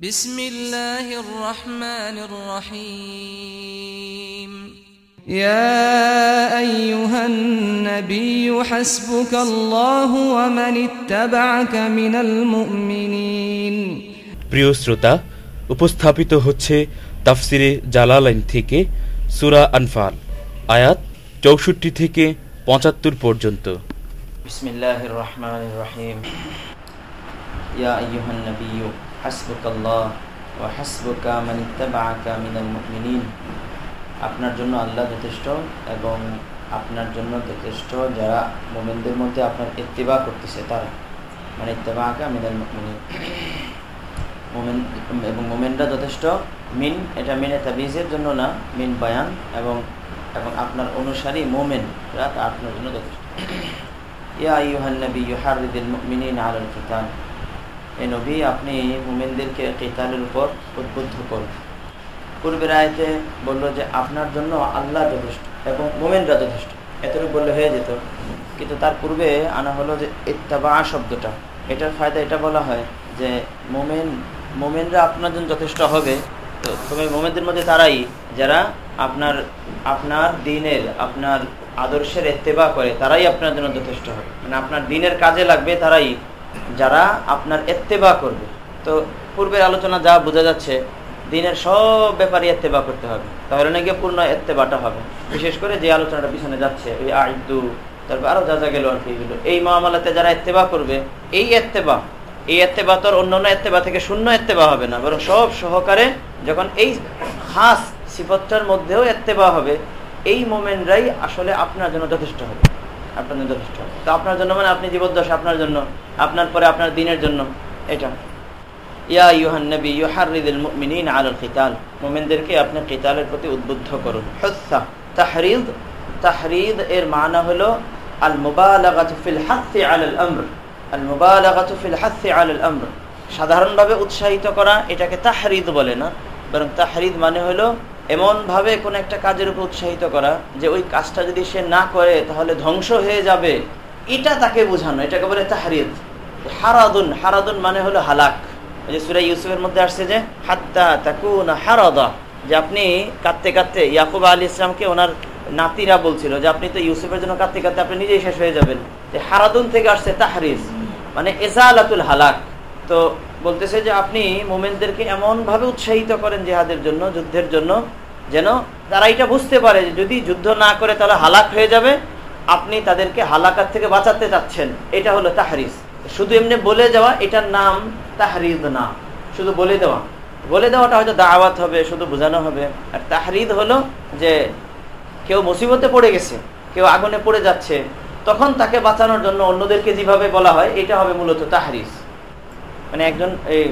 بسم الله الرحمن الرحيم يا أيها النبي حسبك الله ومن اتبعك من المؤمنين প্রিয় শ্রোতা উপস্থাপিত হচ্ছে তাফসিরে জালালাইন থেকে সুরা আনফাল আয়াত চৌষট্টি থেকে পঁচাত্তর পর্যন্ত بسم الله الرحمن الرحيم يا أيها হাসবুকাল্লাহ ও হাসবুকা মানিত্তাবা মিনাল মুমিনিন। আপনার জন্য আল্লাহ যথেষ্ট এবং আপনার জন্য যথেষ্ট যারা মোমেনদের মধ্যে আপনার ইত্তেবা করতেছে তারা। মানে ইত্তেবা আঁকা মিনাল মুমিনিন। মোমেন এবং মোমেনরা যথেষ্ট। মিন এটা মিনে তাবিজের জন্য না, মিন বায়ান এবং এবং আপনার অনুসারী মোমেনরা তা আপনার জন্য যথেষ্ট। ইয়া ইউহান্নবী ইউহারিদিল মিনিন আলাল কিতান এই নবী, আপনি মুমিনদেরকে কিতালের উপর উদ্বুদ্ধ করুন। পূর্বের আয়তে বলল যে, আপনার জন্য আল্লাহ যথেষ্ট এবং মোমেনরা যথেষ্ট। এতটুকু বললে হয়ে যেত। কিন্তু তার পূর্বে আনা হলো যে ইত্তাবা শব্দটা। এটার ফায়দা এটা বলা হয় যে, মোমেন, মোমেনরা আপনার জন্য যথেষ্ট হবে। তো তবে মোমেনদের মধ্যে তারাই যারা আপনার আপনার দিনের, আপনার আদর্শের এত্তেবা করে, তারাই আপনার জন্য যথেষ্ট হবে। মানে আপনার দিনের কাজে লাগবে, তারাই যারা আপনার এত্তেবা করবে। তো পূর্বের আলোচনা যা বোঝা যাচ্ছে, দিনের সব ব্যাপারে এত্তেবা করতে হবে। তাহলে নাকি পূর্ণ এত্তেবাটা হবে। বিশেষ করে যে আলোচনাটা পিছনে যাচ্ছে, ওই আইদু, তারপর আরও যা যা গেল আর কি এই মহামালাতে যারা এত্তেবা করবে, এই এত্তেবা এই এত্তেবা তোর অন্য অন্য এত্তেবা থেকে শূন্য এত্তেবা হবে না, বরং সব সহকারে যখন এই খাস সিফতটার মধ্যেও এত্তেবা হবে, এই মোমেন্টরাই আসলে আপনার জন্য যথেষ্ট হবে। আপনার যথেষ্ট। তো আপনার জন্য মানে আপনি জীবদ্দশা আপনার জন্য, আপনার পরে আপনার দিনের জন্য, এটা। ইয়া ইউহান নবী, ইউহারিদুল মুমিনিন আলাল কিতাল। মুমিনদেরকে আপনি কিতালের প্রতি উদ্বুদ্ধ করুন। হুসা তাহরিদ তাহরিদ এর মানা হলো আল মুবালাগাতু ফিল হাসি আলাল আমর। আল মুবালাগাতু ফিল হাসি আলাল আমর। সাধারণভাবে উৎসাহিত করা এটাকে তাহরিদ বলে না, বরং তাহরিদ মানে হলো এমনভাবে কোন একটা কাজের উপর উৎসাহিত করা যে ওই কাজটা যদি সে না করে তাহলে ধ্বংস হয়ে যাবে। এটা তাকে বোঝানো, এটাকে বলে তাহরিদ। হারাদুন হারাদুন মানে হলো হালাক। যে সুরাই ইউসুফের মধ্যে আসছে যে, হাত্তা তাকুন হারাদা, যে আপনি কাঁদতে কাঁদতে ইয়াকুব আলী ইসলামকে ওনার নাতিরা বলছিল যে আপনি তো ইউসুফের জন্য কাঁদতে কাঁদতে আপনি নিজেই শেষ হয়ে যাবেন। যে হারাদুন থেকে আসছে তাহরিজ মানে এজালাতুল হালাক। তো বলতেছে যে আপনি মোমেনদেরকে এমন ভাবে উৎসাহিত করেন জেহাদের জন্য, যুদ্ধের জন্য, যেন তারা এটা বুঝতে পারে যে যদি যুদ্ধ না করে তাহলে হালাক হয়ে যাবে, আপনি তাদেরকে হালাকার থেকে বাঁচাতে চাচ্ছেন। এটা হলো তাহরিজ। শুধু এমনি বলে যাওয়া এটার নাম তাহরিদ না। শুধু বলে দেওয়া। বলে দেওয়াটা হয়তো দাওয়াত হবে, শুধু বোঝানো হবে। আর তাহরিদ হলো যে কেউ মুসিবতে পড়ে গেছে, কেউ আগুনে পড়ে যাচ্ছে, তখন তাকে বাঁচানোর জন্য অন্যদেরকে যেভাবে বলা হয়, এটা হবে মূলত তাহরিজ। মানে একজন এই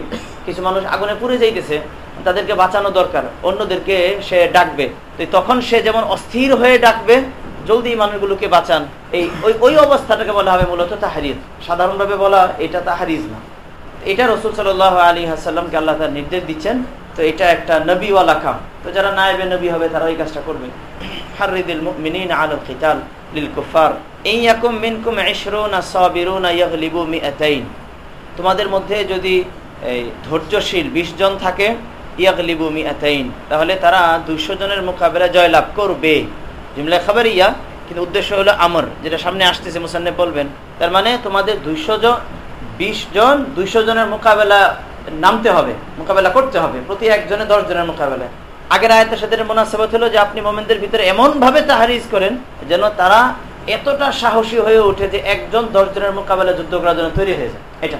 কিছু মানুষ আগুনে পুড়ে যাইতেছে, তাদেরকে বাঁচানো দরকার, অন্যদেরকে সে ডাকবে। তো তখন সে যেমন অস্থির হয়ে ডাকবে জলদি মানুষগুলোকে বাঁচান, এই ওই ওই অবস্থাটাকে বলা হবে মূলত তাহারিজ সাধারণভাবে বলা এটা তাহারিজ না। এটা রসুল সাল আলী হাসাল্লামকে আল্লাহ তার নির্দেশ দিচ্ছেন, তো এটা একটা নবীওয়ালা কাম। তো যারা নায়েবে নবী হবে, তারা ওই কাজটা করবে। হারিদিল মিনিন আল খিতাল লিল কুফার এই মিনকুম ইশরুনা সাবিরুনা ইয়াগলিবু মিআতাইন। তোমাদের মধ্যে যদি এই ধৈর্যশীল বিশ জন থাকে, ইয়াগলিবু মিআতাইন, তাহলে তারা দুইশো জনের মোকাবেলা জয়লাভ করবে। জুমলা খাবার ইয়া কিন্তু উদ্দেশ্য হলো আমর, যেটা সামনে আসতেছে মুসান্নে বলবেন। তার মানে তোমাদের দুইশো জন, বিশ জন, দুইশো জনের মোকাবেলা নামতে হবে, মোকাবেলা করতে হবে, প্রতি একজনে দশ জনের মোকাবেলা। আগের আয়তের সাথে মোনাসাবাত হলো যে আপনি মোমেনদের ভিতরে এমন ভাবে তাহারিজ করেন, যেন তারা এতটা সাহসী হয়ে ওঠে যে একজন দশ জনের মোকাবেলা যুদ্ধ করার জন্য তৈরি হয়ে যায়। এটা।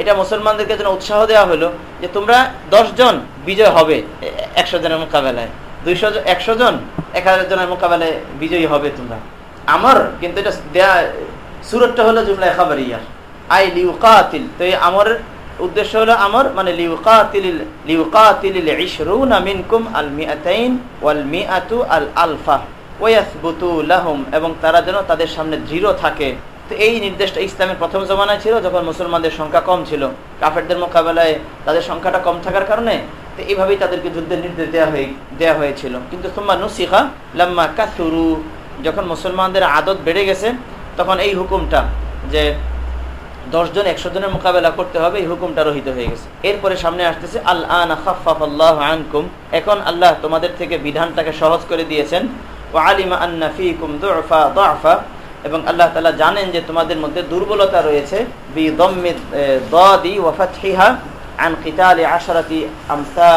এটা মুসলমানদেরকে যেন উৎসাহ দেওয়া হলো যে তোমরা জন বিজয় হবে একশো জনের মোকাবেলায়। দুইশো একশো জন, এক হাজার জনের মোকাবেলায় বিজয়ী হবে তোমরা। আমার কিন্তু এটা দেয়া, সুরতটা হলো জুমলায় খাবার ইয়ার আই লিউ কাতিল তো এই আমর উদ্দেশ্য হলো আমর মানে আল মিআতাইন ওয়াল মিআতু আল আলফা। এবং তারা যেন তাদের সামনে দৃঢ় থাকে। তো এই নির্দেশটা ইসলামের প্রথম জমানায় ছিল, যখন মুসলমানদের সংখ্যা কম ছিল। কাফেরদের মোকাবেলায় তাদের সংখ্যাটা কম থাকার কারণে তো এইভাবেই তাদেরকে যুদ্ধের নির্দেশ দেওয়া হয়ে দেওয়া হয়েছিল। কিন্তু তোমার নুসিখা লাম্মা কাসুরু, যখন মুসলমানদের আদত বেড়ে গেছে, তখন এই হুকুমটা যে দশজন একশো জনের মোকাবেলা করতে হবে, এই হুকুমটা রহিত হয়ে গেছে। এরপরে সামনে আসতেছে, আল আল্লাহ আনকুম। এখন আল্লাহ তোমাদের থেকে বিধানটাকে সহজ করে দিয়েছেন ও আলিমা আন্না ফিকুম দফা দফা। এবং আল্লাহ তালা জানেন যে তোমাদের মধ্যে দুর্বলতা রয়েছে। বি দি আন আমসা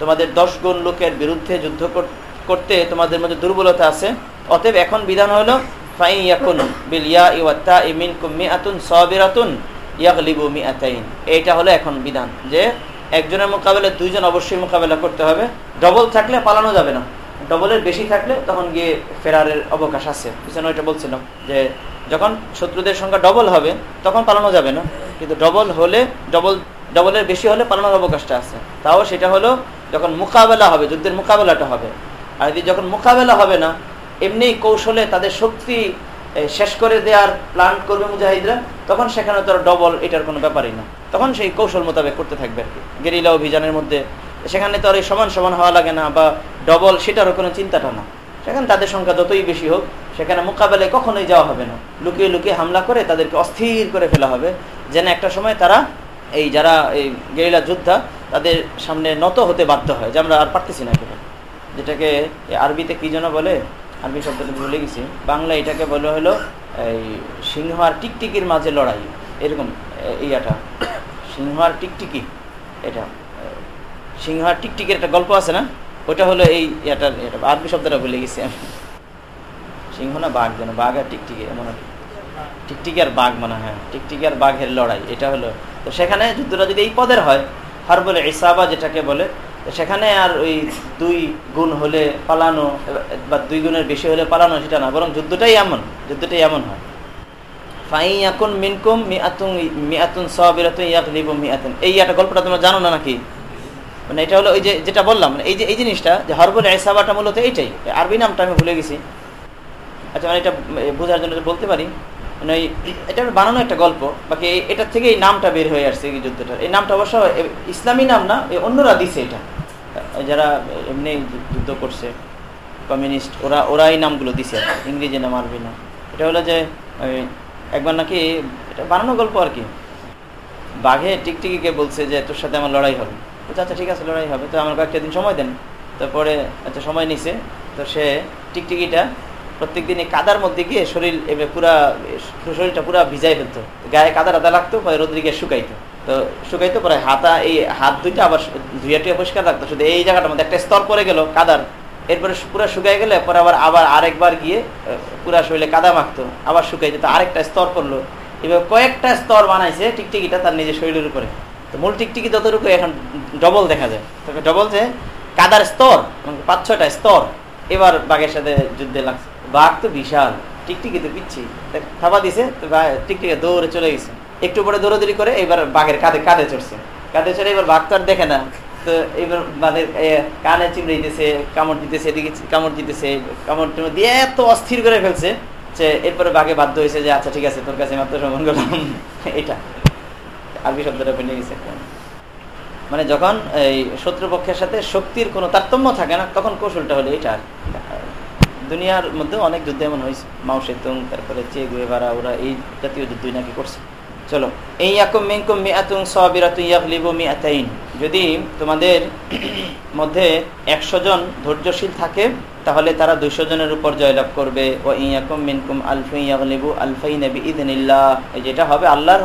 তোমাদের দশ গুণ লোকের বিরুদ্ধে যুদ্ধ করতে তোমাদের মধ্যে দুর্বলতা আছে। অতএব এখন বিধান হলো এইটা হলো এখন বিধান যে একজনের মোকাবেলা দুইজন অবশ্যই মোকাবেলা করতে হবে। ডবল থাকলে পালানো যাবে না। ডবলের বেশি থাকলে তখন গিয়ে ফেরারের অবকাশ আছে। পিছনে ওইটা বলছিলাম যে, যখন শত্রুদের সংখ্যা ডবল হবে, তখন পালানো যাবে না। কিন্তু ডবল হলে ডবল ডবলের বেশি হলে পালানোর অবকাশটা আছে। তাও সেটা হলো, যখন মোকাবেলা হবে, যুদ্ধের মোকাবেলাটা হবে। আর যদি যখন মোকাবেলা হবে না, এমনি কৌশলে তাদের শক্তি শেষ করে দেওয়ার প্ল্যান করবে মুজাহিদরা, তখন সেখানে তো ডবল এটার কোনো ব্যাপারই না। তখন সেই কৌশল মোতাবেক করতে থাকবে আর কি। গেরিলা অভিযানের মধ্যে সেখানে তো আর সমান সমান হওয়া লাগে না বা ডবল সেটারও কোনো চিন্তাটা না। সেখানে তাদের সংখ্যা যতই বেশি হোক, সেখানে মোকাবেলায় কখনোই যাওয়া হবে না। লুকিয়ে লুকিয়ে হামলা করে তাদেরকে অস্থির করে ফেলা হবে, যেন একটা সময় তারা এই যারা এই গেরিলা যোদ্ধা, তাদের সামনে নত হতে বাধ্য হয়, যে আমরা আর পারতেছি না কেন যেটাকে আরবিতে কি যেন বলে? আরবি শব্দটা ভুলে গেছি। বাংলা এটাকে বলে হলো এই সিংহ আর টিকটিকির মাঝে লড়াই। এরকম ইয়াটা। সিংহ আর টিকটিকি, এটা। সিংহ টিকটিকির একটা গল্প আছে না? ওটা হলো এই এটা আরবি শব্দটা ভুলে গেছি আমি। সিংহ না বাঘ যেন, বাঘ আর টিকটিকি এমন টিকটিকি আর বাঘ মানে হ্যাঁ টিকটিকি আর বাঘের লড়াই, এটা হলো। তো সেখানে যুদ্ধটা যদি এই পদের হয় হার বলে ইসাবা যেটাকে বলে সেখানে আর ওই দুই গুণ হলে পালানো, বা দুই গুণের বেশি হলে পালানো সেটা না, বরং যুদ্ধটাই এমন যুদ্ধটাই এমন হয়। ফাই এখন মিনকুম মিয়াতুন মিয়াতুন সবিরাতুন ইয়াকলিবু মিয়াতুন। এই একটা গল্পটা তোমরা জানো না নাকি? মানে এটা হলো ওই যে যেটা বললাম মানে এই যে এই জিনিসটা, যে হরবুল এসাবাটা মূলত এইটাই আরবি নামটা আমি ভুলে গেছি। আচ্ছা মানে এটা বোঝার জন্য বলতে পারি মানে ওই, এটা বানানো একটা গল্প, বাকি এটার থেকে এই নামটা বের হয়ে আসছে এই যুদ্ধটার। এই নামটা অবশ্য ইসলামী নাম না অন্যরা দিছে এটা। যারা এমনি যুদ্ধ করছে, কমিউনিস্ট, ওরা ওরা এই নামগুলো দিছে ইংরেজি নাম, আরবি নাম। এটা হলো যে একবার নাকি এটা বানানো গল্প আর কি। বাঘে টিকটিকিকে বলছে যে, তোর সাথে আমার লড়াই হবে। আচ্ছা ঠিক আছে, লড়াই হবে। তো আমার কয়েকটা দিন সময় দেন। তারপরে আচ্ছা সময় নিছে। তো সে টিকটিকিটা প্রত্যেক দিন কাদার মধ্যে গিয়ে শরীর এবার পুরা, শরীরটা পুরা ভিজাই ফেলতো। গায়ে কাদা টাদা লাগতো, পরে রোদ্রি গিয়ে শুকাইতো। তো শুকাইতো, পরে হাতা এই হাত দুইটা আবার ধুইয়া টুয়া পরিষ্কার রাখতো শুধু এই জায়গাটার মধ্যে একটা স্তর পরে গেল কাদার। এরপরে পুরো শুকাই গেলে পরে আবার আবার আরেকবার গিয়ে পুরা শরীরে কাদা মাখতো। আবার শুকাই দিত আরেকটা স্তর পড়ল। এবার কয়েকটা স্তর বানাইছে টিকটিকিটা তার নিজের শরীরের উপরে। তো মূল টিকটিকি যতটুকু এখন ডবল দেখা যায়। তবে ডবল যে কাদার স্তর পাঁচ ছয়টা স্তর। এবার বাঘের সাথে যুদ্ধে লাগছে। বাঘ তো বিশাল। টিকটিকি তো পিচ্ছি। থাপা দিছে, তো টিকটিকে দৌড়ে চলে গেছে। একটু পরে দৌড়াদৌড়ি করে এবার বাঘের কাঁধে কাঁধে চড়ছে। কাঁধে চড়ে এবার বাঘ তো আর দেখে না। তো এবার বাঘের কানে চিমড়ে দিতেছে, কামড় দিতেছে, এদিকে কামড় দিতেছে, কামড় দিয়ে এত অস্থির করে ফেলছে যে এরপরে বাঘে বাধ্য হয়েছে যে আচ্ছা ঠিক আছে, তোর কাছে মাত্র সম্মান করলাম এটা। আরবি শব্দটা পেনে গেছে। মানে যখন এই শত্রুপক্ষের সাথে শক্তির কোনো তারতম্য থাকে না, তখন কৌশলটা হলো এটা দুনিয়ার মধ্যে অনেক যুদ্ধ এমন হয়েছে। মাও সেতুং, তারপরে চে গুয়েভারা ওরা এই জাতীয় যুদ্ধই নাকি করছে। চলো। এই ইয়াকুম মিনকুম মিয়াতুং ইয়াগলিবু মিয়াতাইন যদি তোমাদের মধ্যে একশো জন ধৈর্যশীল থাকে, তাহলে তারা দুইশো জনের উপর জয়লাভ করবে। ও ইয়াকুম মিনকুম আলফাই ইয়াগলিবু আলফাইন বিইذনিল্লাহ এই যেটা হবে আল্লাহর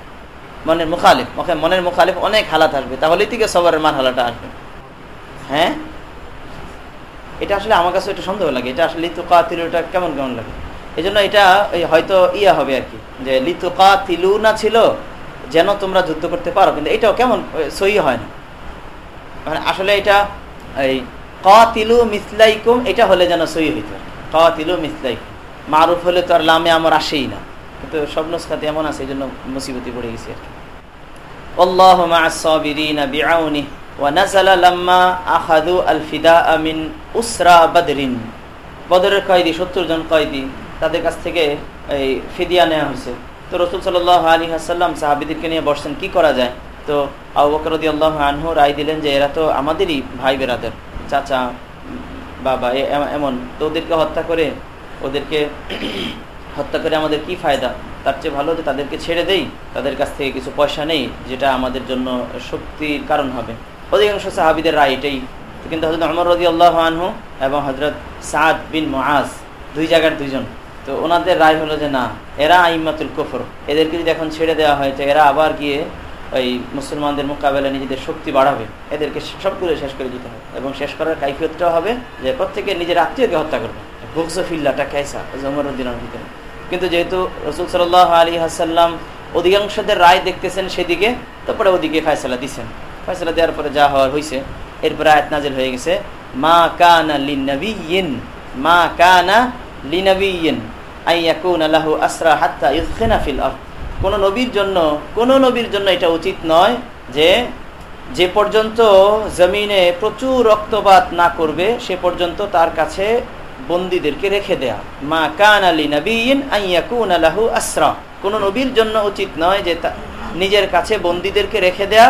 মনের মুখালিফ। মনের মুখালিফ অনেক হালাত আসবে। তাহলেই থেকে সবরের মার হালাটা আসবে। হ্যাঁ? এটা আসলে আমার কাছে একটু সন্দেহ লাগে। এটা আসলে লিতুকা তিলুটা কেমন কেমন লাগে? এই জন্য এটা হয়তো ইয়া হবে আর কি, যে লিতুকা তিলু না ছিল, যেন তোমরা যুদ্ধ করতে পারো, কিন্তু এটাও কেমন সই হয় না। মানে আসলে এটা, এই ক তিলু মিসলাইকুম, এটা হলে যেন সই হইত। ক তিলু মিসলাইকুম। মারুফ হলে তো আর লামে আমার আসেই না। কিন্তু সব নস্কাতে এমন আছে এই জন্য মুসিবতি পড়ে গেছি আর কি والله مع الصابرين بعونه ونزل لما اخذوا الفداء من اسرى بدر বদরের কয়েদি সত্তর জন কয়েদি তাদের কাছ থেকে এই ফিদিয়া নেওয়া হয়েছে তো রসুল সাল্লাহ আলী হাসাল্লাম সাহাবিদিরকে নিয়ে বসছেন কি করা যায় তো আবু বকরদি আল্লাহ আনহু রায় দিলেন যে এরা তো আমাদেরই ভাই বেরাদের চাচা বাবা এমন তো ওদেরকে হত্যা করে ওদেরকে হত্যা করে আমাদের কি ফায়দা? তার চেয়ে ভালো যে তাদেরকে ছেড়ে দেই, তাদের কাছ থেকে কিছু পয়সা নেই, যেটা আমাদের জন্য শক্তির কারণ হবে। অধিকাংশ সাহাবিদের রায় এটাই। কিন্তু হজরত অমর রদি আল্লাহ আনহু এবং হজরত সাদ বিন মহাজ দুই জায়গার দুইজন। তো ওনাদের রায় হলো যে না, এরা আইমাতুল কফর। এদেরকে যদি এখন ছেড়ে দেওয়া হয়, তো এরা আবার গিয়ে ওই মুসলমানদের মোকাবেলায় নিজেদের শক্তি বাড়াবে। এদেরকে সবগুলো শেষ করে দিতে হবে। এবং শেষ করার কাইফিয়তটাও হবে যে প্রত্যেকে নিজের আত্মীয়কে হত্যা করবে। বুকসফিল্লাটা কেসা? জমরুদ্দিনের ভিতরে। কিন্তু যেহেতু রসুল সাল আলী হাসাল্লাম অধিকাংশদের রায় দেখতেছেন সেদিকে, তারপরে ওদিকে ফায়সালা দিচ্ছেন ফায়সালা দেওয়ার পরে যা হওয়ার হয়েছে এরপরে আয়াত নাজিল হয়ে গেছে, মা কানা লিনবিয়িন মা কানা লিনবিয়িন আইয়াকুন আল্লাহু আসরা হাত্তা ইউখিনা ফিল আরদ। কোন নবীর জন্য, কোন নবীর জন্য এটা উচিত নয় যে যে পর্যন্ত জমিনে প্রচুর রক্তপাত না করবে, সে পর্যন্ত তার কাছে বন্দীদেরকে রেখে দেয়া। মা কান আলী নবীন আইয়াকুন আলাহু কোন নবীর জন্য উচিত নয় যে নিজের কাছে বন্দীদেরকে রেখে দেয়া।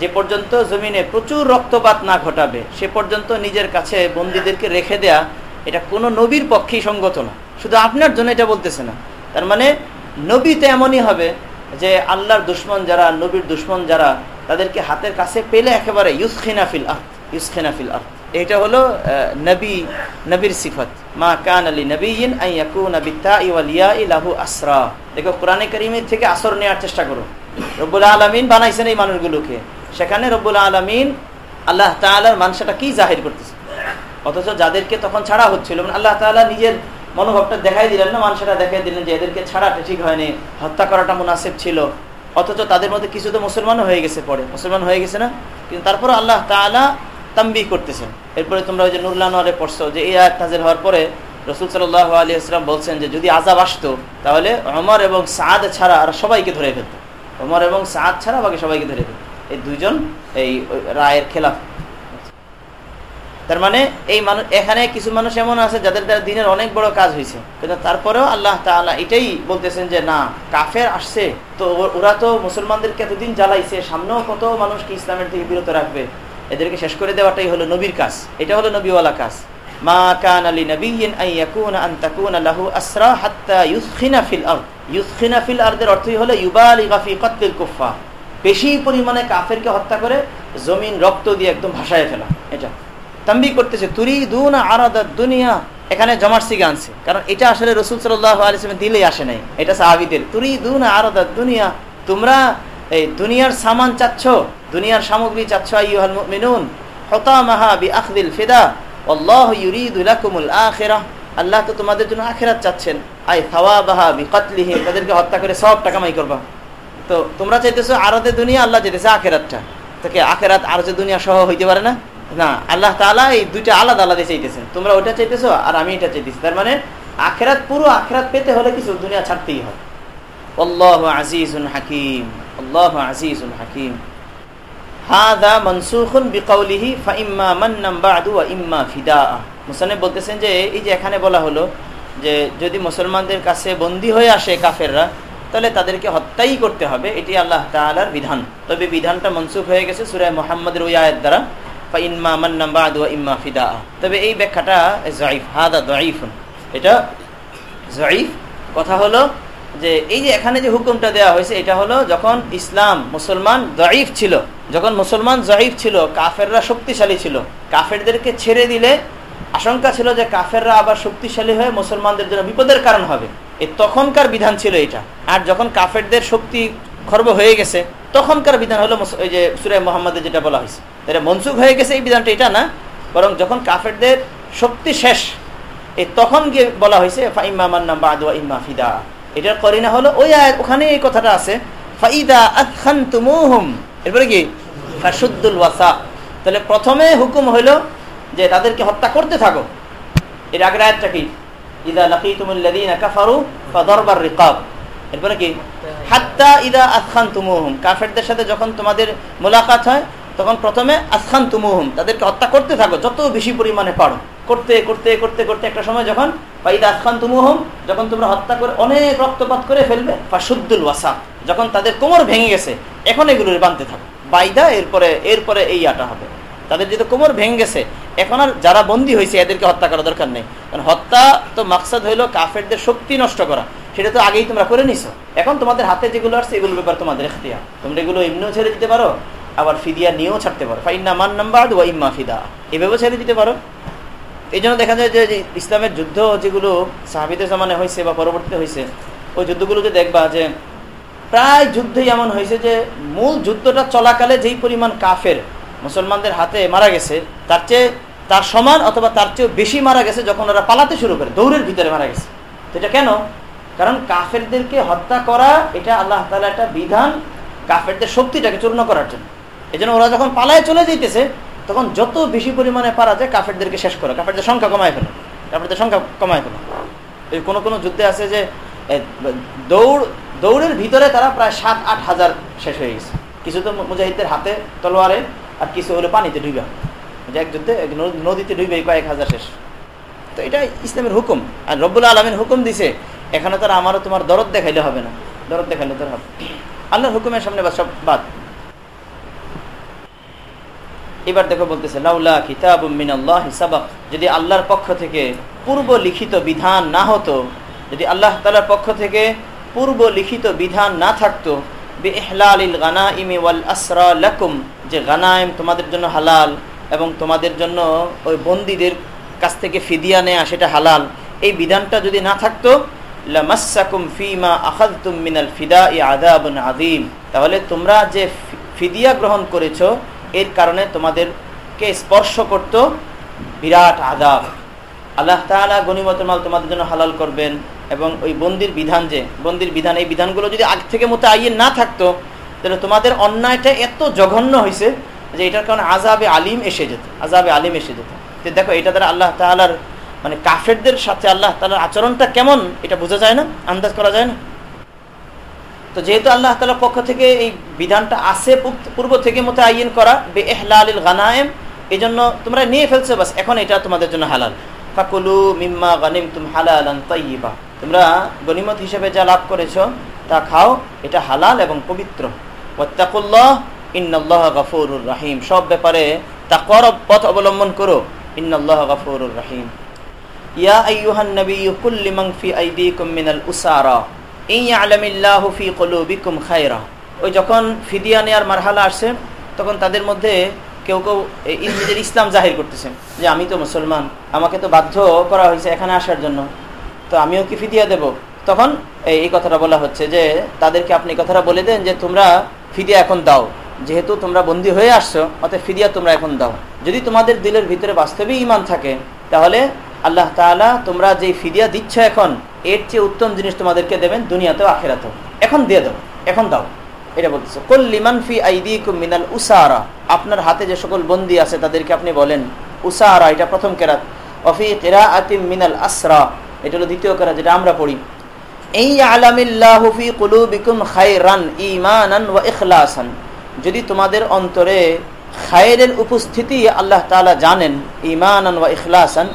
যে পর্যন্ত জমিনে প্রচুর রক্তপাত না ঘটাবে, সে পর্যন্ত নিজের কাছে বন্দীদেরকে রেখে দেয়া এটা কোনো নবীর পক্ষেই সঙ্গত না। শুধু আপনার জন্য এটা বলতেছে না। তার মানে নবী তো এমনই হবে যে আল্লাহর দুশ্মন যারা, নবীর দুশ্মন যারা তাদেরকে হাতের কাছে পেলে একেবারে ইউসখিনাফিল আহ ইউসখিনাফিল আহ এটা হলো নবী, নবীর সিফত। মা কান আলী নবীন আসরা। দেখো, কোরআনে করিমের থেকে আসর নেওয়ার চেষ্টা করো। রব্বুল আলমিন বানাইছেন এই মানুষগুলোকে। সেখানে রব্বুল আলমিন আল্লাহ তালার মানুষটা কি জাহির করতেছে? অথচ যাদেরকে তখন ছাড়া হচ্ছিল মানে আল্লাহ তালা নিজের মনোভাবটা দেখাই দিলেন না মানুষটা দেখাই দিলেন যে এদেরকে ছাড়াটা ঠিক হয়নি, হত্যা করাটা মুনাসেব ছিল। অথচ তাদের মধ্যে কিছু তো মুসলমানও হয়ে গেছে পরে। মুসলমান হয়ে গেছে না? কিন্তু তারপরে আল্লাহ তালা তাম্বি করতেছেন। এরপরে তোমরা ওই যে নুরলানোয়ারে পড়ছো যে এই আয়াত নাজের হওয়ার পরে রসুল সাল্লাহ আলী ইসলাম বলছেন যে যদি আজাব আসতো, তাহলে অমর এবং সাদ ছাড়া আর সবাইকে ধরে ফেলত। অমর এবং সাদ ছাড়া বাকি সবাইকে ধরে ফেলত। এই দুইজন এই রায়ের খেলাফ তার মানে এই মানুষ এখানে কিছু মানুষ এমন আছে যাদের দ্বারা দিনের অনেক বড় কাজ হয়েছে। কিন্তু তারপরেও আল্লাহ তালা এটাই বলতেছেন যে, না, কাফের আসছে, তো ওরা তো মুসলমানদেরকে এতদিন জ্বালাইছে, সামনেও কত মানুষকে ইসলামের থেকে বিরত রাখবে? এদেরকে শেষ করে দেওয়াটাই হলো নবীর কাজ। এটা হলো নবীওয়ালা কাজ। মা কান আলী নবীন আন তাকুন আসরা হাত্তা আরদের অর্থই হলো বেশি পরিমাণে কাফেরকে হত্যা করে জমিন রক্ত দিয়ে একদম ভাসায় ফেলা। এটা। তাম্বি করতেছে তুরি দুন আরাদা দুনিয়া, এখানে জমার্সি আনছে। কারণ এটা আসলে রসুল সাল্লাহ আলিসের দিলেই আসে নাই, এটা সাহাবিদের। তুরি দুন আরাদা দুনিয়া, তোমরা এই দুনিয়ার সামান চাচ্ছ, দুনিয়ার সামগ্রী চাচ্ছ, আইয়ুহাল মুমিনুন। হতামাহা বি আখদিল ফিদা আল্লাহ ইউরিদু লাকুমুল আখিরাহ। আল্লাহ তো তোমাদের জন্য আখেরাত চাচ্ছেন। আই থাওয়াবাহা বি কতলিহি তাদেরকে হত্যা করে সব টাকা মাই করবা। তো তোমরা চাইতেছো আরদে দুনিয়া, আল্লাহ চাইতেছে আখেরাতটা। তাকে আখেরাত আর যে দুনিয়া সহ হইতে পারে না? না, আল্লাহ তালা এই দুইটা আলাদা আলাদা চাইতেছেন তোমরা ওইটা চাইতেছো আর আমি এটা চাইতেছি। তার মানে আখেরাত পুরো আখেরাত পেতে হলে কিছু দুনিয়া ছাড়তেই হয়। আল্লাহ আজিজুন হাকিম, আল্লাহ আজিজুন হাকিম। হাদা মনসুখুন বিকাউলিহি, ফাইম্মা মান্নাম বলতেছেন যে, এই যে এখানে বলা হলো যে, যদি মুসলমানদের কাছে বন্দী হয়ে আসে কাফেররা, তাহলে তাদেরকে হত্যাই করতে হবে। এটি আল্লাহ তালার বিধান। তবে বিধানটা মনসুখ হয়ে গেছে সুরায় মোহাম্মদের ওই আয়ের দ্বারা। তবে এই ব্যাখ্যাটা কথা হলো যে এই যে এখানে যে হুকুমটা দেওয়া হয়েছে, এটা হলো যখন ইসলাম মুসলমান জয়ীফ ছিল, যখন মুসলমান জয়ীফ ছিল, কাফেররা শক্তিশালী ছিল। কাফেরদেরকে ছেড়ে দিলে আশঙ্কা ছিল যে কাফেররা আবার শক্তিশালী হয়ে মুসলমানদের জন্য বিপদের কারণ হবে। এই তখনকার বিধান ছিল এটা। আর যখন কাফেরদের শক্তি খর্ব হয়ে গেছে, তখনকার বিধান হলো ওই যে সুরে মোহাম্মদের যেটা বলা হয়েছে। এটা মনসুখ হয়ে গেছে এই বিধানটা এটা না, বরং যখন কাফেরদের শক্তি শেষ, এই তখন গিয়ে বলা হয়েছে, ফাইমা মান্না বাদুয়া ইম্মা ফিদা। এটার করিনা হলো ওই ওখানে এই কথাটা আছে, ফাইদা আখান তুমুহুম এরপরে কি? ফাসুদ্দুল ওয়াসা। তাহলে প্রথমে হুকুম হইল যে তাদেরকে হত্যা করতে থাকো। এর আগের আয়াতটা কি? ইদা লাকিতুমুল্লাযীনা কাফারু ফাদরবার রিকাব। এরপরে কি? হাত্তা ইদা আখান তুমুহুম কাফেরদের সাথে যখন তোমাদের মোলাকাত হয় তখন প্রথমে আসখান তুমুহুম তাদেরকে হত্যা করতে থাকো যত বেশি পরিমাণে পারো। করতে করতে করতে করতে একটা সময় যখন পাইদা আসখান তুমুহুম যখন তোমরা হত্যা করে অনেক রক্তপাত করে ফেলবে ফাসুদ্দুল ওয়াসা। যখন তাদের কোমর ভেঙে গেছে এখন এগুলো বানতে থাকো। বাইদা এরপরে এরপরে এই আটা হবে। তাদের যেহেতু কোমর ভেঙে গেছে এখন আর যারা বন্দী হয়েছে, এদেরকে হত্যা করা দরকার নেই। কারণ হত্যা তো মাকসাদ হইল কাফেরদের শক্তি নষ্ট করা। সেটা তো আগেই তোমরা করে নিছো। এখন তোমাদের হাতে যেগুলো আসছে, এগুলোর ব্যাপার তোমাদের এখতিয়ার তোমরা এগুলো এমনিও ছেড়ে দিতে পারো, আবার ফিদিয়া নিয়েও ছাড়তে পারো। ফাইন্না মান নাম্বার ওয়া ইম্মা ফিদা। এভাবেও ছেড়ে দিতে পারো। এই জন্য দেখা যায় যে ইসলামের যুদ্ধ যেগুলো সাহাবিদের জামানে হয়েছে বা পরবর্তীতে হয়েছে, ওই যুদ্ধগুলোতে দেখবা যে, প্রায় যুদ্ধই এমন হয়েছে যে, মূল যুদ্ধটা চলাকালে যেই পরিমাণ কাফের মুসলমানদের হাতে মারা গেছে, তার চেয়ে তার সমান অথবা তার চেয়েও বেশি মারা গেছে যখন ওরা পালাতে শুরু করে, দৌড়ের ভিতরে মারা গেছে। এটা কেন? কারণ কাফেরদেরকে হত্যা করা, এটা আল্লাহ তালা একটা বিধান কাফেরদের শক্তিটাকে চূর্ণ করার জন্য। এই ওরা যখন পালায় চলে যেতেছে তখন যত বেশি পরিমাণে পারা যায় কাফেরদেরকে শেষ করে। কাফেরদের সংখ্যা কমায় ফেলে। কাফেরদের সংখ্যা কমায় ফেলে। এই কোনো কোনো যুদ্ধে আছে যে দৌড়, দৌড়ের ভিতরে তারা প্রায় সাত আট হাজার শেষ হয়ে গেছে। কিছু তো মুজাহিদদের হাতে তলোয়ারে আর কিছু হলো পানিতে ডুবে যে এক যুদ্ধে নদীতে ডুবে কয়েক হাজার শেষ। তো এটা ইসলামের হুকুম। আর রব্বুল আলমের হুকুম দিছে, এখানে তারা আমারও তোমার দরদ দেখাইলে হবে না। দরদ দেখাইলে তোর হবে। আল্লাহর হুকুমের সামনে বা সব বাদ। এবার দেখো বলতেছে, লাউলা কিতাব মিনাল্লাহ সাবাক। যদি আল্লাহর পক্ষ থেকে পূর্ব লিখিত বিধান না হতো, যদি আল্লাহ তালার পক্ষ থেকে পূর্ব লিখিত বিধান না থাকতো বেহলাল গানা ইমি ওয়াল আসরা লাকুম, যে গানায়ম তোমাদের জন্য হালাল এবং তোমাদের জন্য ওই বন্দীদের কাছ থেকে ফিদিয়া নেয়া সেটা হালাল। এই বিধানটা যদি না থাকতো ফিমা মিনাল ফিদা আদিম তাহলে তোমরা যে ফিদিয়া গ্রহণ করেছ, এর কারণে তোমাদেরকে স্পর্শ করত বিরাট আদাব আল্লাহ তালা গণিমত মাল তোমাদের জন্য হালাল করবেন এবং ওই বন্দির বিধান যে, বন্দির বিধান, এই বিধানগুলো যদি আগ থেকে মতো আইয়ে না থাকতো, তাহলে তোমাদের অন্যায়টা এত জঘন্য হয়েছে যে এটার কারণে আজাবে আলিম এসে যেত আজাবে আলিম এসে যেত। তো দেখো, এটা দ্বারা আল্লাহ তালার মানে কাফেরদের সাথে আল্লাহ তালার আচরণটা কেমন, এটা বোঝা যায় না? আন্দাজ করা যায় না? তো যেহেতু আল্লাহ তালার পক্ষ থেকে এই বিধানটা আসে পূর্ব থেকে মতো আইন করা বে এহলাল গানায়েম এই জন্য তোমরা নিয়ে ফেলছো, বাস এখন এটা তোমাদের জন্য হালাল। ফাকুলু মিম্মা গানিম তুম হালালান তাইয়িবা। তোমরা গনিমত হিসেবে যা লাভ করেছ, তা খাও, এটা হালাল এবং পবিত্র। ওয়াত্তাকুল্লাহ ইন্নাল্লাহ গাফুরুর রাহিম। সব ব্যাপারে তা কর পথ অবলম্বন করো। ইন্নাল্লাহ গাফুরুর রাহিম। ইয়া ফি ওই যখন মারহালা আসছে, তখন তাদের মধ্যে কেউ কেউ নিজের ইসলাম জাহির করতেছেন যে আমি তো মুসলমান, আমাকে তো বাধ্য করা হয়েছে এখানে আসার জন্য। তো আমিও কি ফিদিয়া দেব? তখন এই কথাটা বলা হচ্ছে যে, তাদেরকে আপনি কথাটা বলে দেন যে, তোমরা ফিদিয়া এখন দাও। যেহেতু তোমরা বন্দী হয়ে আসছো, অতএব ফিদিয়া তোমরা এখন দাও। যদি তোমাদের দিলের ভিতরে বাস্তবেই ইমান থাকে, তাহলে আল্লাহ তালা তোমরা যে ফিদিয়া দিচ্ছ এখন, এর চেয়ে উত্তম জিনিস তোমাদেরকে দেবেন দুনিয়াতেও আখেরাতেও। এখন দিয়ে দাও, এখন দাও। এটা বলতেছে কল্লিমান ফি আইদিকুম মিনাল উসারা। আপনার হাতে যে সকল বন্দি আছে, তাদেরকে আপনি বলেন, উসারা, এটা প্রথম কেরাত। অফি কেরা আতিম মিনাল আসরা। এটা হলো দ্বিতীয় কেরাত, যেটা আমরা পড়ি। এই আলামিল্লাহুফি কুলুবিকুম খায়রান ঈমানান ওয়া ইখলাসান। যদি তোমাদের অন্তরে খায়ের উপস্থিতি আল্লাহ তাআলা জানেন ওয়া ইখলাসান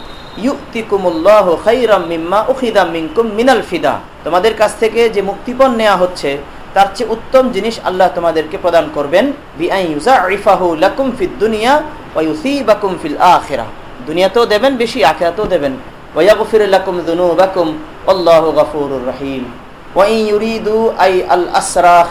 মিনাল ফিদা। তোমাদের কাছ থেকে যে মুক্তিপণ নেওয়া হচ্ছে, তার চেয়ে উত্তম জিনিস আল্লাহ তোমাদেরকে প্রদান করবেন দুনিয়াতেও দেবেন বেশি, আখেরাতেও দেবেন। লাকুম যুনুবাকুম আল্লাহু রহিম। ইউরিদু আই আল আসরা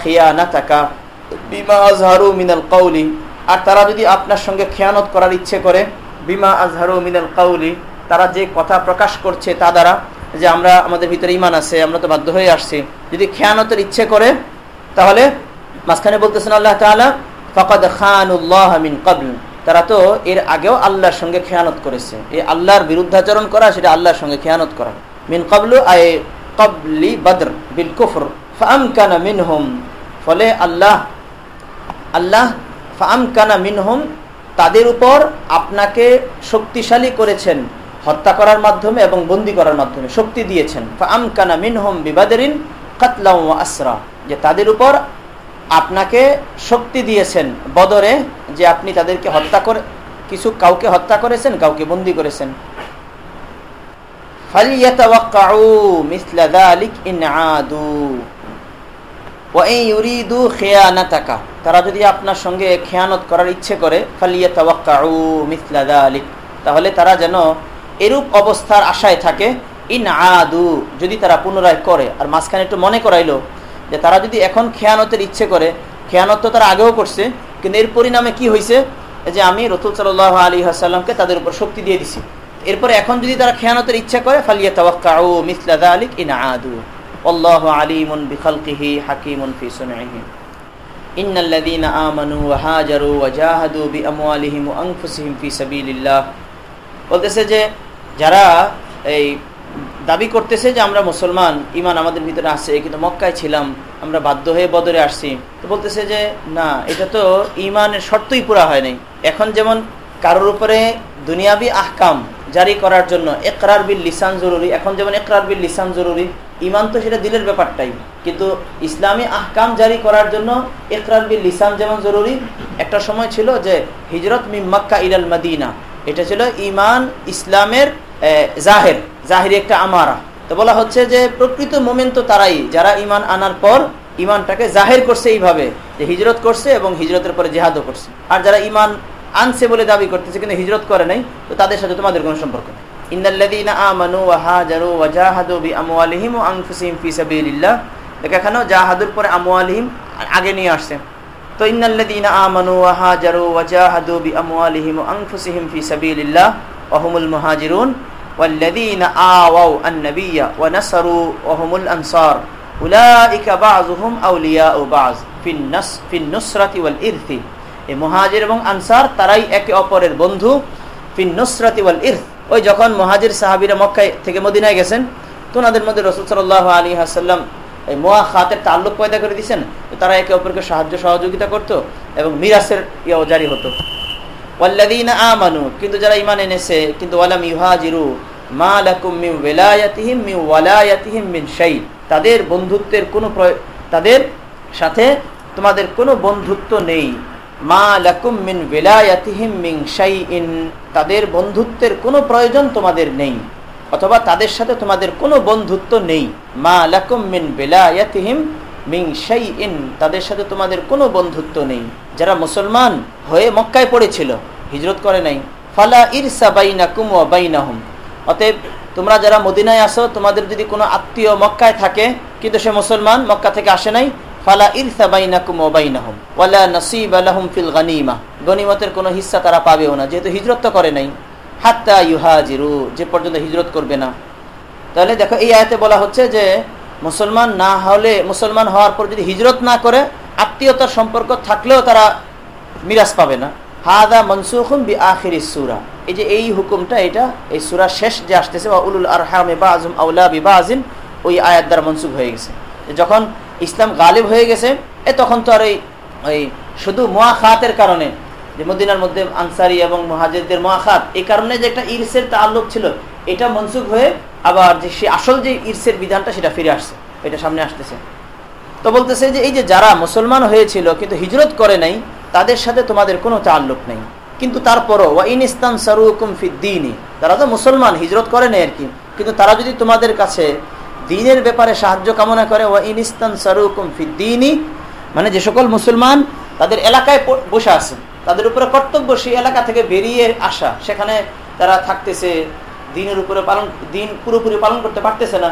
বিমা আজহারু মিনাল কওলি আর তারা যদি আপনার সঙ্গে খেয়ানত করার ইচ্ছে করে, বিমা আজহারু মিনাল কাউলি, তারা যে কথা প্রকাশ করছে তা দ্বারা, যে আমরা আমাদের ভিতরে ইমান আছে, আমরা তো বাধ্য হয়ে আসছি। যদি খেয়ানতের ইচ্ছে করে, তাহলে মাঝখানে বলতেছেন আল্লাহ তাআলা, ফাকাদ খানুল্লাহ মিন ক্বাবল। তারা তো এর আগেও আল্লাহর সঙ্গে খেয়ানত করেছে। এই আল্লাহর বিরুদ্ধাচরণ করা, সেটা আল্লাহর সঙ্গে খেয়ানত করা। মিন কাবলু আই কবলি বদর বিল কুফর ফাম ফামকানা মিনহুম। ফলে আল্লাহ আল্লাহ ফামকানা মিনহুম, তাদের উপর আপনাকে শক্তিশালী করেছেন, হত্যা করার মাধ্যমে এবং বন্দি করার মাধ্যমে শক্তি দিয়েছেন। ফামকানা মিনহুম বিবাদরিন কাতলা ওয়া আসরা, যে তাদের উপর আপনাকে শক্তি দিয়েছেন বদরে, যে আপনি তাদেরকে হত্যা করে, কিছু কাউকে হত্যা করেছেন, কাউকে বন্দি করেছেন। তারা যদি আপনার সঙ্গে খেয়ানত করার ইচ্ছে করে তাহলে তারা যেন এরূপ অবস্থার আশায় থাকে ইন আদু যদি তারা পুনরায় করে। আর মাঝখানে একটু মনে করাইলো যে তারা যদি এখন খেয়ানতের ইচ্ছে করে, খেয়ানত তো তারা আগেও করছে, কিন্তু এর পরিণামে কি হয়েছে যে আমি রতুল সাল আলী আসাল্লামকে তাদের উপর শক্তি দিয়ে দিছি। এরপরে এখন যদি তারা খেয়ানতের ইচ্ছা করে ফালিয়া তাওয়াক্কাউ মিসলা আলিক ইন আদু আল্লাহু আলিমুন বিখালকিহি হাকিমুন ফি ইন্নাল্লাযীনা আমানু ওয়া হাজারু ওয়া জাহাদু বিআমওয়ালিহিম ওয়া আনফুসিহিম ফি সাবিলিল্লাহ বলতেছে যে, যারা এই দাবি করতেছে যে আমরা মুসলমান ইমান আমাদের ভিতরে আছে কিন্তু মক্কায় ছিলাম, আমরা বাধ্য হয়ে বদরে আসছি। তো বলতেছে যে, না, এটা তো ইমানের শর্তই পুরা হয় নাই। এখন যেমন কারোর উপরে দুনিয়াবি আহকাম জারি করার জন্য একরার বিল লিসান জরুরি, এখন যেমন একরার বিল লিসান জরুরি ইমান তো সেটা দিলের ব্যাপারটাই। কিন্তু ইসলামী আহকাম জারি করার জন্য একরার বিল লিসান যেমন জরুরি, একটা সময় ছিল যে হিজরত মিম মক্কা ইলাল মাদিনা। এটা ছিল ইমান ইসলামের জাহের, জাহির একটা আমারা। তো বলা হচ্ছে যে প্রকৃত মোমেন্ট তো তারাই, যারা ইমান আনার পর ইমানটাকে জাহের করছে এইভাবে, যে হিজরত করছে এবং হিজরতের পরে জেহাদও করছে। আর যারা ইমান আনছে বলে দাবি করতেছে কিন্তু হিজরত করে নাই, তো তাদের সাথে তোমাদের কোনো সম্পর্ক নেই। এখানেও জাহাদুর পরে আমু আলিহিম আগে নিয়ে আসছে তো ইন্নাল্লাদিন আমানু ওয়াহাজারু ওয়াজাহাদু বি আমওয়ালিহিম ওয়া আনফুসিহিম ফি সাবিলিল্লাহ ওয়া হুমুল মুহাজিরুন والذين آووا النبي ونصروا وهم الأنصار أولئك بعضهم أولياء بعض في النص في النصرة والإرث এই মুহাজির এবং আনসার তারাই একে অপরের বন্ধু ফিন নুসরাতি ওয়াল ইরথ ওই যখন মুহাজির সাহাবীরা মক্কায় থেকে মদিনায় গেছেন, তো ওনাদের মধ্যে রাসূল সাল্লাল্লাহু আলাইহি ওয়াসাল্লাম এই মোয়া খাতের তাল্লুক পয়দা করে দিয়েছেন তারা একে অপরকে সাহায্য সহযোগিতা করত এবং মিরাসের ইয়াও জারি হতো। ওয়াল্লাযীনা আমানু, কিন্তু যারা ঈমান এনেছে, কিন্তু ওয়ালাম ইউহাজিরু মা লাকুম মিন ওয়ালায়াতিহিম মিন ওয়ালায়াতিহিম মিন তাদের বন্ধুত্বের কোনো তাদের সাথে তোমাদের কোনো বন্ধুত্ব নেই। মা মিন তাদের বন্ধুত্বের কোনো প্রয়োজন তোমাদের নেই, অথবা তাদের সাথে তোমাদের কোনো বন্ধুত্ব নেই। মা লাকুম মিন ওয়ালায়াতিহিম মিন শাইইন। তাদের সাথে তোমাদের কোনো বন্ধুত্ব নেই। যারা মুসলমান হয়ে মক্কায় পড়েছিল, হিজরত করে নাই। ফালা ইরসা বাইনাকুম ওয়া বাইনাহুম। অতএব তোমরা যারা মদিনায় আসো তোমাদের যদি কোনো আত্মীয় মক্কায় থাকে, কিন্তু সে মুসলমান মক্কা থেকে আসে নাই ফালা ইরসা বাইনাকুম ওয়া বাইনাহুম, ওয়ালা নাসিব ফিল গানিমা। গনিমতের কোনো হিস্সা তারা পাবেও না, যেহেতু হিজরত তো করে নাই। হাত্তা ইউহাজিরু, যে পর্যন্ত হিজরত করবে না। তাহলে দেখো, এই আয়াতে বলা হচ্ছে যে, মুসলমান না হলে, মুসলমান হওয়ার পর যদি হিজরত না করে, আত্মীয়তার সম্পর্ক থাকলেও তারা মিরাজ পাবে না। হাদা মনসুখুম বি আখির সুরা। এই যে এই হুকুমটা, এটা এই সুরা শেষ যে আসতেছে বা উলুল আর হামে বা আজম আউলা বিবা আজিন ওই আয়াত মনসুখ হয়ে গেছে। যখন ইসলাম গালিব হয়ে গেছে, এ তখন তো আর ওই শুধু মোয়া খাতের কারণে, যে মদিনার মধ্যে আনসারি এবং মহাজিদদের মোয়া খাত এই কারণে যে একটা ইরসের তাল্লুক ছিল, এটা মনসুখ হয়ে আবার যে সে আসল যে ইরসের বিধানটা সেটা ফিরে আসছে, এটা সামনে আসতেছে। তো বলতেছে যে এই যে যারা মুসলমান হয়েছিল কিন্তু হিজরত করে নাই, তাদের সাথে তোমাদের কোনো তাল্লুক নেই। কিন্তু তারপরও ওয়াইন ইস্তান সারুকুম ফিদ্দিনী তারা তো মুসলমান, হিজরত করে নেই আর কি, কিন্তু তারা যদি তোমাদের কাছে দিনের ব্যাপারে সাহায্য কামনা করে ওয়াইন ইনিস্তান সারুকুম ফিদ্দিনী মানে যে সকল মুসলমান তাদের এলাকায় বসে আছে তাদের উপরে কর্তব্য সেই এলাকা থেকে বেরিয়ে আসা, সেখানে তারা থাকতেছে, দিনের উপরে পালন, দিন পুরোপুরি পালন করতে পারতেছে না,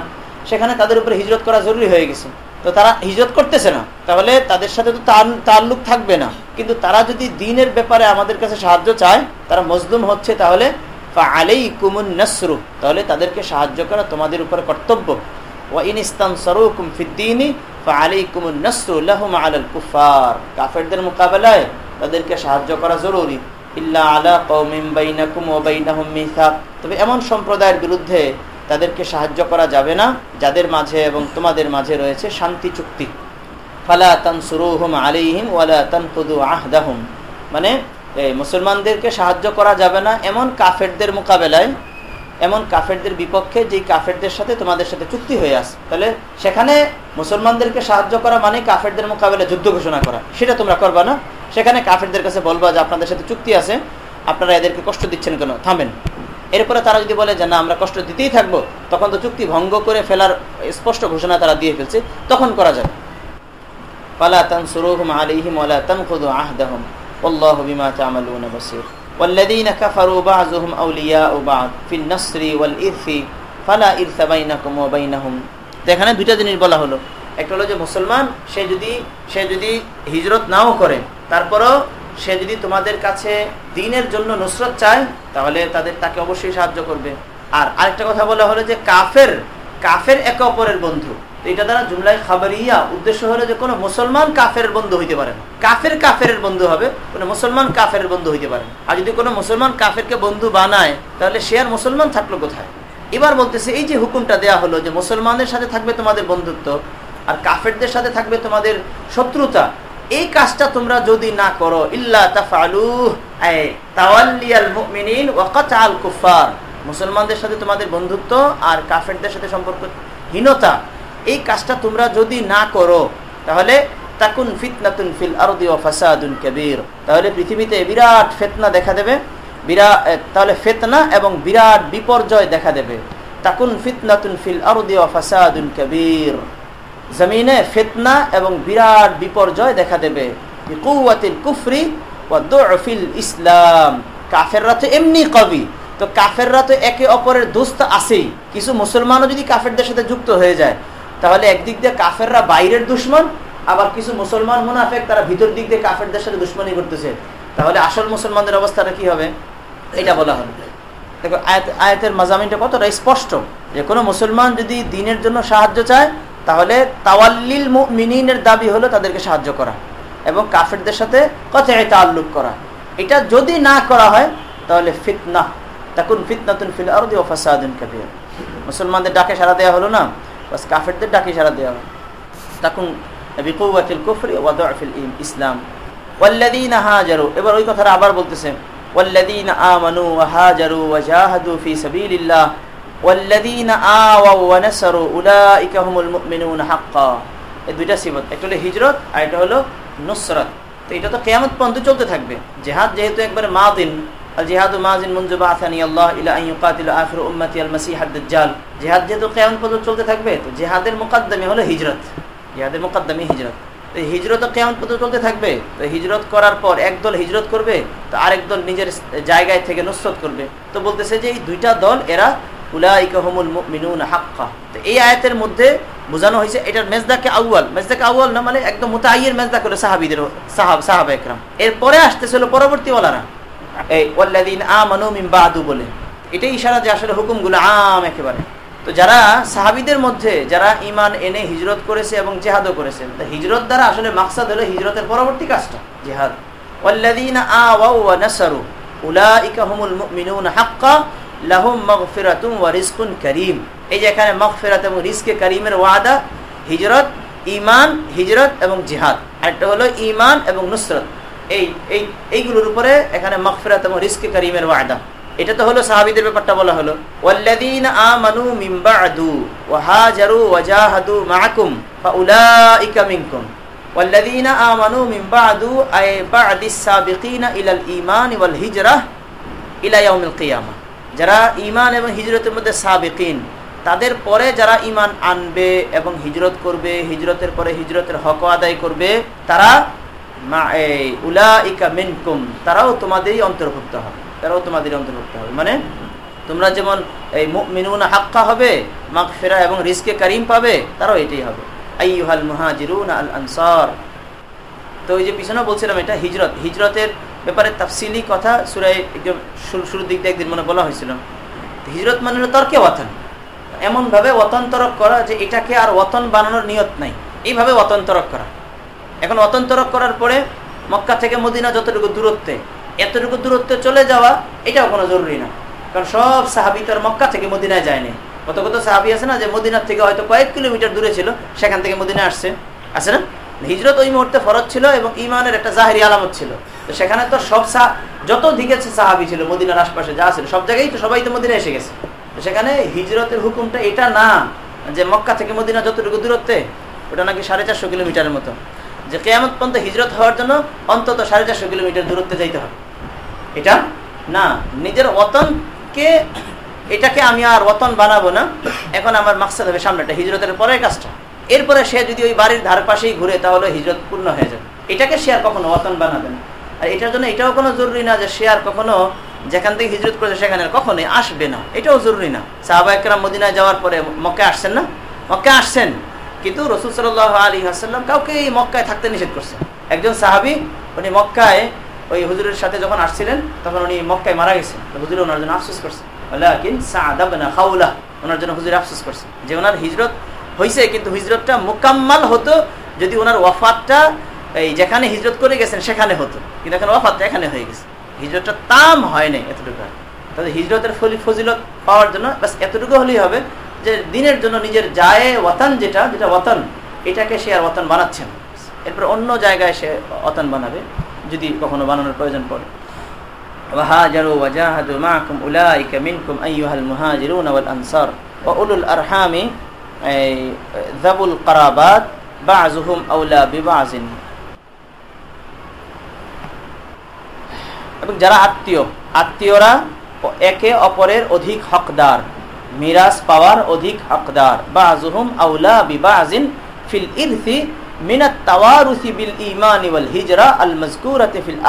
সেখানে তাদের উপরে হিজরত করা জরুরি হয়ে গেছে। তো তারা হিজরত করতেছে না, তাহলে তাদের সাথে তো তাল্লুক থাকবে না। কিন্তু তারা যদি দিনের ব্যাপারে আমাদের কাছে সাহায্য চায়, তারা মজলুম হচ্ছে তাহলে আলেই কুমুন নসরু, তাহলে তাদেরকে সাহায্য করা তোমাদের উপর কর্তব্য। কাফেরদের মোকাবেলায় তাদেরকে সাহায্য করা জরুরি। ইল্লা আলা তবে এমন সম্প্রদায়ের বিরুদ্ধে তাদেরকে সাহায্য করা যাবে না, যাদের মাঝে এবং তোমাদের মাঝে রয়েছে শান্তি চুক্তি। ফালা তানসুরুহুম আলাইহিম ওয়ালা তানকুদু আহদাহুম। মানে মুসলমানদেরকে সাহায্য করা যাবে না, এমন কাফেরদের মোকাবেলায় এমন কাফেরদের বিপক্ষে যেই কাফেরদের সাথে তোমাদের সাথে চুক্তি হয়ে আসে তাহলে সেখানে মুসলমানদেরকে সাহায্য করা মানে কাফেরদের মোকাবেলায় যুদ্ধ ঘোষণা করা। সেটা তোমরা করবা না। সেখানে কাফেরদের কাছে বলবা যে আপনাদের সাথে চুক্তি আছে, আপনারা এদেরকে কষ্ট দিচ্ছেন কেন? থামেন। এরপরে তারা যদি বলে যে না, আমরা কষ্ট দিতেই থাকব, তখন তো চুক্তি ভঙ্গ করে ফেলার স্পষ্ট ঘোষণা তারা দিয়ে ফেলছে। তখন করা যাবে। তানসুরুহুম আলাইহিম ওয়ালা তানকুদু আহদাহুম। আল্লাহু বিমা তা'মালুনা বাসীর। والذين كفروا بعضهم أولياء بعض في النصر والإرث فلا إرث بينكم وبينهم তো এখানে দুইটা জিনিস বলা হলো একটা হলো যে মুসলমান সে যদি সে যদি হিজরত নাও করে তারপরও সে যদি তোমাদের কাছে দিনের জন্য নুসরত চায় তাহলে তাদের তাকে অবশ্যই সাহায্য করবে আর আরেকটা কথা বলা হলো যে কাফের কাফের একে অপরের বন্ধু তো এটা দ্বারা জুমলাই খাবারিয়া উদ্দেশ্য হলো যে কোনো মুসলমান কাফের বন্ধু হইতে পারে না। কাফের কাফের বন্ধু হবে, কোনো মুসলমান কাফের বন্ধু হইতে পারে আর যদি কোনো মুসলমান কাফেরকে বন্ধু বানায়, তাহলে সে আর মুসলমান থাকল কোথায়? এবার বলতেছে, এই যে হুকুমটা দেয়া হলো যে মুসলমানদের সাথে থাকবে তোমাদের বন্ধুত্ব, আর কাফেরদের সাথে থাকবে তোমাদের শত্রুতা, এই কাজটা তোমরা যদি না করো, ইল্লা মুসলমানদের সাথে তোমাদের বন্ধুত্ব আর কাফেরদের সাথে সম্পর্ক হীনতা এই কাজটা তোমরা যদি না করো, তাহলে তাকুন ফিতনাতুন ফিল আরদি ওয়া ফাসাদুন কাবীর। তাহলে পৃথিবীতে বিরাট ফিতনা দেখা দেবে বিরাট তাহলে ফিতনা এবং বিরাট বিপর্যয় দেখা দেবে। তাকুন ফিতনাতুন ফিল আরদি ওয়া ফাসাদুন কাবীর। জমিনে ফিতনা এবং বিরাট বিপর্যয় দেখা দেবে। বিকুওয়াতিল কুফরি দুফিল ইসলাম। কাফেররা তো এমনি কবি। তো কাফেররা তো একে অপরের দোস্ত আছেই। কিছু মুসলমানও যদি কাফেরদের সাথে যুক্ত হয়ে যায় তাহলে একদিক দিয়ে কাফেররা বাইরের দুশ্মন, আবার কিছু মুসলমান মুনাফেক তারা ভিতর দিক দিয়ে কাফেরদের সাথে দুশ্মনী করতেছে। তাহলে আসল মুসলমানদের অবস্থাটা কি হবে? এটা বলা হবে দেখো, আয়াত, আয়াতের মাজামিনটা কতটা স্পষ্ট। যে কোনো মুসলমান যদি দিনের জন্য সাহায্য চায়, তাহলে তাওয়াল্লিল মিনিনের দাবি হলো তাদেরকে সাহায্য করা এবং কাফেরদের সাথে কথায় তাল্লুক করা। এটা যদি না করা হয়, তাহলে ফিতনা তখন ফিতনাতুন ফিল ফাসাদুন কাবীর। মুসলমানদের ডাকে সারা দেওয়া হলো না? বাস কাফেরদের ডাকে সারা দেওয়া হলো তখন বিকুওয়াতিল কুফরি ওয়া দুফিল ইসলাম। ওয়াল্লাযীনা হাজারু। এবার ওই কথাটা আবার বলতেছে। ওয়া হাজারু ওয়া জাহাদু ফি সাবিলিল্লাহ। ওয়াল্লাযীনা আওয়াউ ওয়া নাসারু উলাইকা হুমুল মুমিনুনা হাক্কা। এই দুইটা সিফত। একটা হলো হিজরত আর এটা হলো নুসরাত। তো এটা তো কিয়ামত পর্যন্ত চলতে থাকবে। জিহাদ যেহেতু একবার মাদিন জিহাদ মাজিন পর্যন্ত চলতে থাকবে, তো জিহাদের মুকদ্দমে হলো হিজরত। জিহাদের মুকদ্দমে হিজরত। হিজরত কেমন পর্যন্ত চলতে থাকবে, তো হিজরত করার পর হিজরত করবে, তো আরেক দল নিজের জায়গায় থেকে নুসরত করবে। তো বলতেছে যে এই দুইটা দল, এরা উলাইকাহমুল মিনুন হাক্কা। তো এই আয়াতের মধ্যে বোঝানো হয়েছে, এটার মেজদাকে আউয়াল। মেজদাকে আউয়াল না মানে একদম মোতাইয়ের মেজদা করে সাহাবিদের, সাহাব সাহাব একরাম এরপরে আসতেছিল পরবর্তীওয়ালারা এই আমানু মিন বাদু বলে। এটাই ইশারা যে আসলে হুকুমগুলো আম একেবারে। তো যারা সাহাবিদের মধ্যে, যারা ইমান এনে হিজরত করেছে এবং জেহাদও করেছে হিজরত দ্বারা আসলে মাকসাদ হলো হিজরতের পরবর্তী কাজটা, জেহাদ। ওয়াল্লাদিন আওয়াউ ওয়া কারীম। এই যে এখানে এবং কারীমের ওয়াদা, হিজরত, ঈমান, হিজরত এবং হলো ঈমান এবং নুসরত। এই এই এইগুলোর উপরে এখানে মাগফিরাত এবং রিজকে কারীমের ওয়াদা এটা তো হলো সাহাবীদের ব্যাপারটা বলা হলো ওয়াল্লাযীনা আমানু মিন বা'দু ওয়া হাজারু ওয়া জাহাদু মা'আকুম ফাউলাইকা মিনকুম والذين آمنوا من بعد أي بعد السابقين إلى الإيمان والهجرة إلى يوم القيامة যারা ইমান এবং হিজরতের মধ্যে সাবেকিন তাদের পরে যারা ইমান আনবে এবং হিজরত করবে হিজরতের পরে হিজরতের হক আদায় করবে তারা উলা ইকা তারাও তোমাদেরই অন্তর্ভুক্ত হবে। তারাও তোমাদেরই অন্তর্ভুক্ত হবে। মানে তোমরা যেমন, এই মিনুনা হাক্কা হবে, মাগফিরা এবং রিজকে কারিম পাবে, তারাও এটাই হবে। আইহাল মুহাজিরুন আল আনসার। তো ওই যে পিছনে বলছিলাম এটা, হিজরত। হিজরতের ব্যাপারে তাফসিলি কথা সুরাই একদম শুরুর দিক দিয়ে একদিন মনে বলা হয়েছিল। হিজরত মানে তর্কে ওয়াতন। এমনভাবে ওয়াতন তরক করা যে এটাকে আর ওয়াতন বানানোর নিয়ত নাই। এইভাবে ওয়াতন করা। এখন ওয়াতন তরক করার পরে মক্কা থেকে মদিনা যতটুকু দূরত্বে, এতটুকু দূরত্বে চলে যাওয়া, এটাও কোনো জরুরি না। কারণ সব সাহাবি তো আর মক্কা থেকে মদিনায় যায়নি। কত কত সাহাবি আছে না যে মদিনার থেকে হয়তো কয়েক কিলোমিটার দূরে ছিল, সেখান থেকে মদিনা আসছে। আছে না? হিজরত ওই মুহূর্তে ফরজ ছিল এবং ইমানের একটা জাহেরি আলামত ছিল। তো সেখানে তো সব যত দিকে সাহাবি ছিল, মদিনার আশপাশে যা ছিল, সব জায়গায় তো সবাই তো মদিনা এসে গেছে। তো সেখানে হিজরতের হুকুমটা এটা না যে মক্কা থেকে মদিনা যতটুকু দূরত্বে, ওটা নাকি সাড়ে চারশো কিলোমিটারের মতো। যে কেয়ামত পর্যন্ত হিজরত হওয়ার জন্য অন্তত সাড়ে চারশো কিলোমিটার দূরত্বে যাইতে হবে। এটা না, নিজের ওতনকে এটাকে আমি আর ওতন বানাবো না। এখন আমার মাকসাদ হবে সামনেটা হিজরতের পরের কাজটা। এরপরে সে যদি ওই বাড়ির ধার পাশেই ঘুরে, তাহলে হিজরত পূর্ণ হয়ে যাবে। এটাকে সে আর কখনো ওতন বানাবে না। আর এটার জন্য এটাও কোনো জরুরি না যে সে আর কখনো যেখান থেকে হিজরত করেছে সেখানে কখনোই আসবে না। এটাও জরুরি না। সাহাবা একরাম মদিনায় যাওয়ার পরে মক্কে আসছেন না? মক্কে আসছেন। কিন্তু রসুল সাল আলী হাসাল্লাম কাউকে এই মক্কায় থাকতে নিষেধ করছেন একজন সাহাবি, উনি মক্কায় ওই হুজুরের সাথে যখন আসছিলেন, তখন উনি মক্কায় মারা গেছেন। হুজুর ওনার জন্য আফসোস খাউলা ওনার জন্য হুজুর আফসোস যে ওনার হিজরত হয়েছে কিন্তু হিজরতটা মোকাম্মাল হতো যদি ওনার ওয়াফাতটা এই যেখানে হিজরত করে গেছেন সেখানে হতো। কিন্তু এখন ওয়াফাতটা এখানে হয়ে গেছে। হিজরতটা তাম হয় নাই এতটুকু হিজরতের ফজিলত পাওয়ার জন্য বাস এতটুকু হলেই হবে। যে দিনের জন্য নিজের যায় ওয়াতান যেটা যেটা ওয়াতান এটাকে সে আর ওয়াতান বানাচ্ছে না এরপর অন্য জায়গায় সে ওয়াতান বানাবে যদি কখনো বানানোর প্রয়োজন পড়ে وهاجروا وجاهدوا معكم أولئك منكم أيها المهاجرون والأنصار وأولو الأرحام أي ذوو القرابات بعضهم أولى ببعض এবং যারা আত্মীয় আত্মীয়রা একে অপরের অধিক হকদার মিরাজ পাওয়ার অধিক হকদার। বা জুহুম আউলা বিবাজিন হিজরা আল মাযকুরাতি ফিল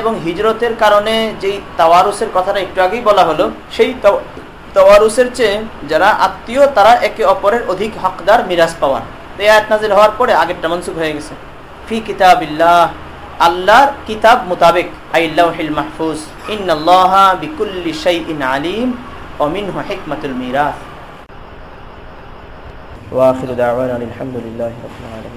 এবং হিজরতের কারণে যেই তাওয়ারুসের কথাটা একটু আগেই বলা হলো, সেই তাওয়ারুসের চেয়ে যারা আত্মীয়, তারা একে অপরের অধিক হকদার মিরাজ পাওয়ার। এই হওয়ার পরে আগেরটা মনসুখ হয়ে গেছে। ফি কিতাবিল্লাহ, আল্লাহর কিতাব মোতাবেক আইল্লাহিল মাহফুজ, ইন্নাল্লাহা বিকুল্লি শাইইন আলিম। ওয়া মিনহু হিকমাতুল মিরাস ওয়া আখিরু দাওয়ানা আলহামদুলিল্লাহি রাব্বিল আলামিন